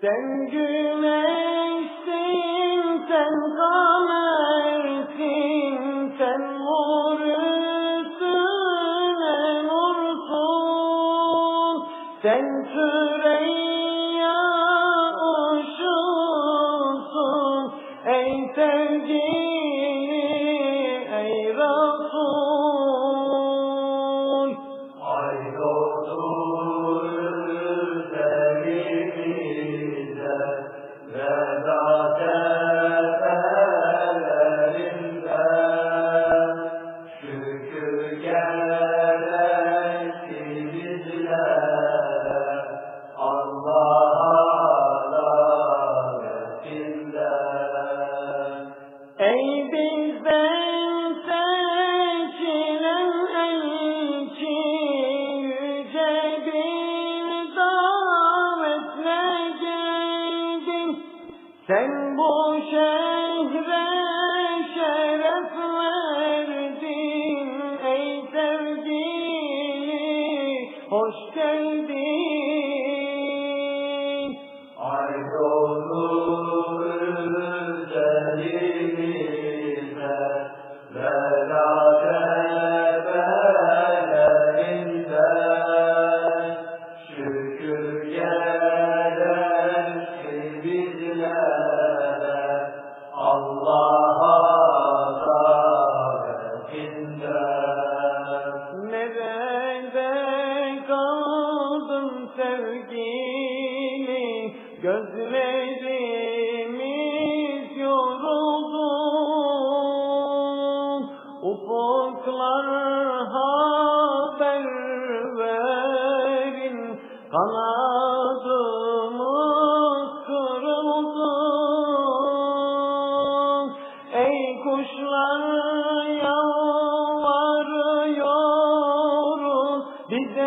Sen güneşsin, sen kamersin, sen nursun, nursun. Sen süreyya uşulsun, ey sevgili, ey Resul. الله ufuklar haber verin. Kanadımız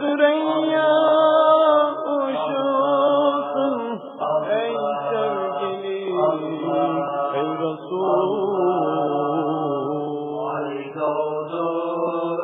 Süreyya uşulsun ey sevgili ey Resul. Ali doğdu.